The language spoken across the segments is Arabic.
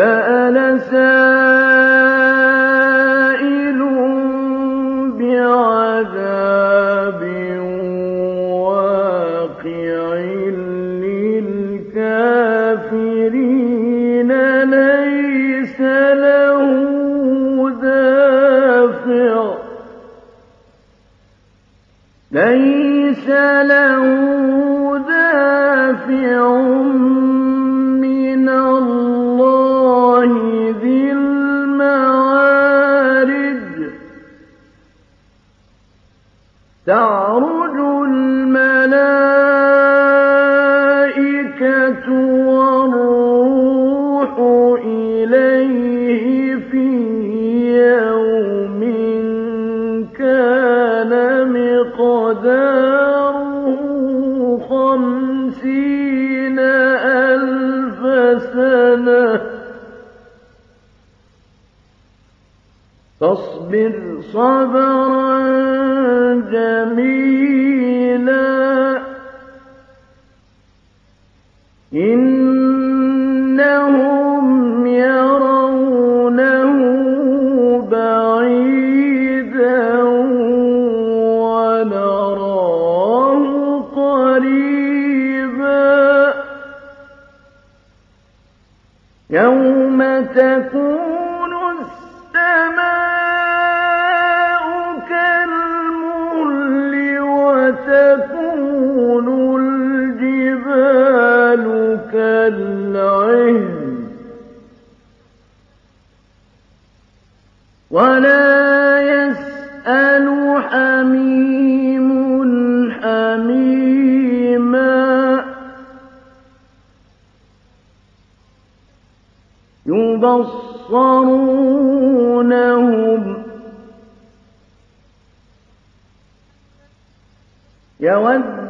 سَائِلٌ بِعَذَابٍ وَاقِعٍ لِّلْكَافِرِينَ لَيْسَ لَهُ دَافِعٌ فَاصْبِرْ صَبْرًا جَمِيلًا. إِنَّهُمْ يَرَوْنَهُ بَعِيدًا وَنَرَاهُ قَرِيبًا. يَوْمَ تَكُونُ وَلَا يَسْأَلُ حَمِيمٌ حَمِيمًا يُبَصَّرُونَهُمْ ۚ. يَوَدُّ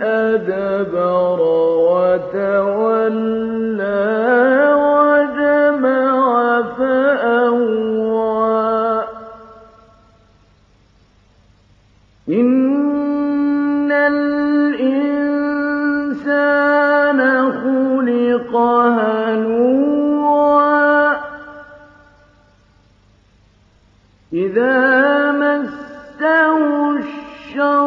أَدْبَرَ وَتَوَلَّىٰ وَجَمَعَ إِنَّ الْإِنسَانَ خُلِقَ هَلُوعًا.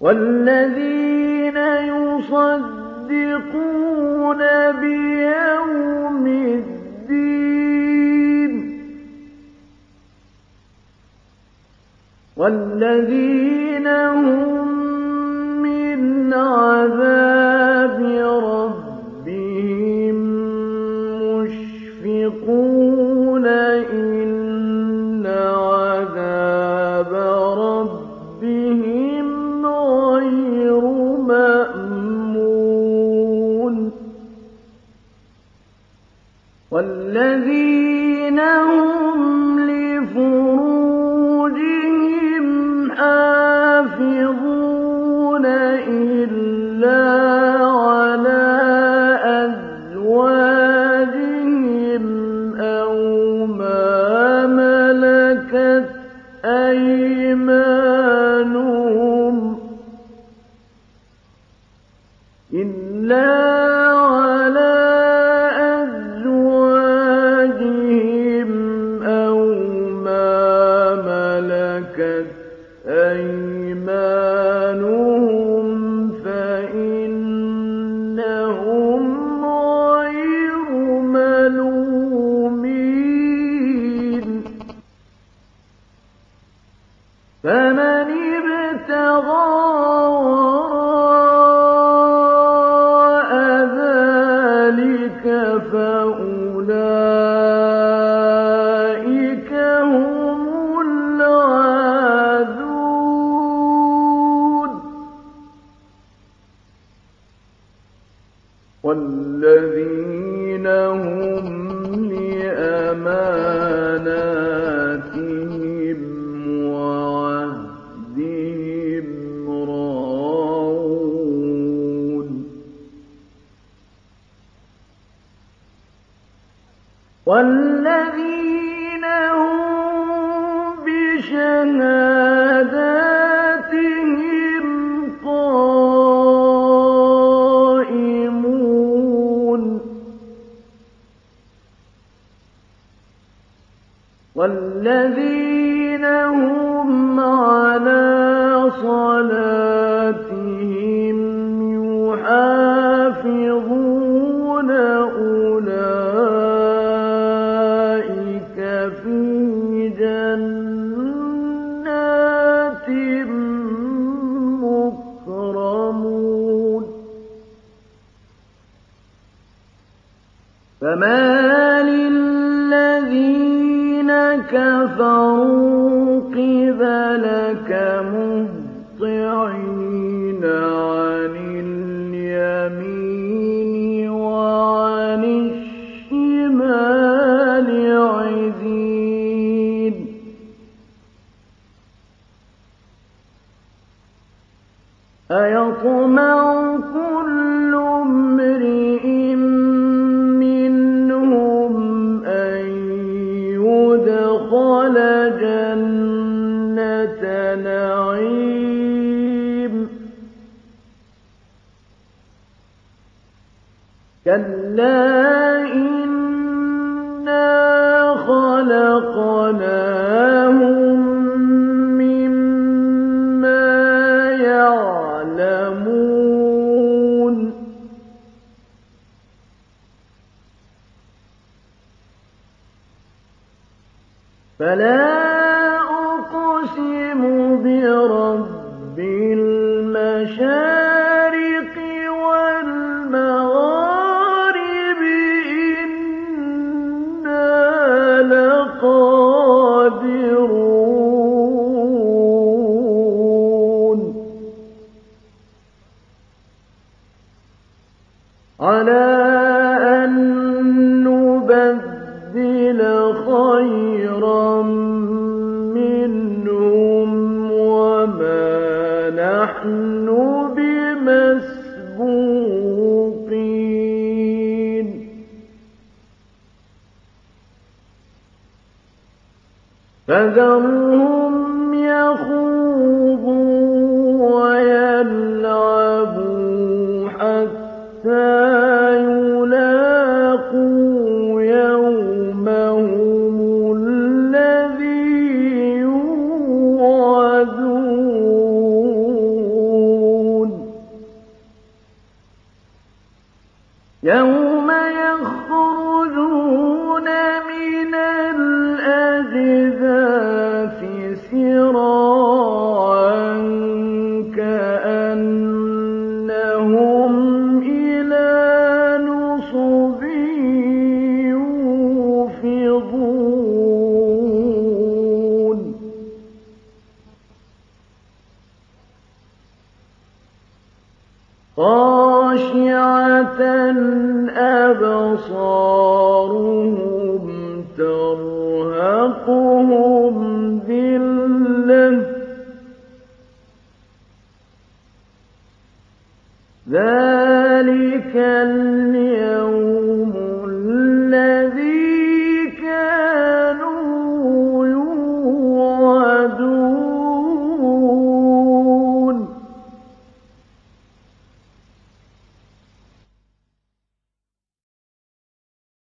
والذين يصدقون بيوم الدين والذين هم من عذاب والذين هم بشهاداتهم قائمون. والذين هم على صلاتهم فما للذين كفروا وَجَنَّةَ نَعِيمٍ. كَلَّا إِنَّا خَلَقْنَاهُم مِّمَّا يَعْلَمُونَ. فَلَا فَذَرْنِي خاشعة أبصارهم ترهقهم ذلك اليوم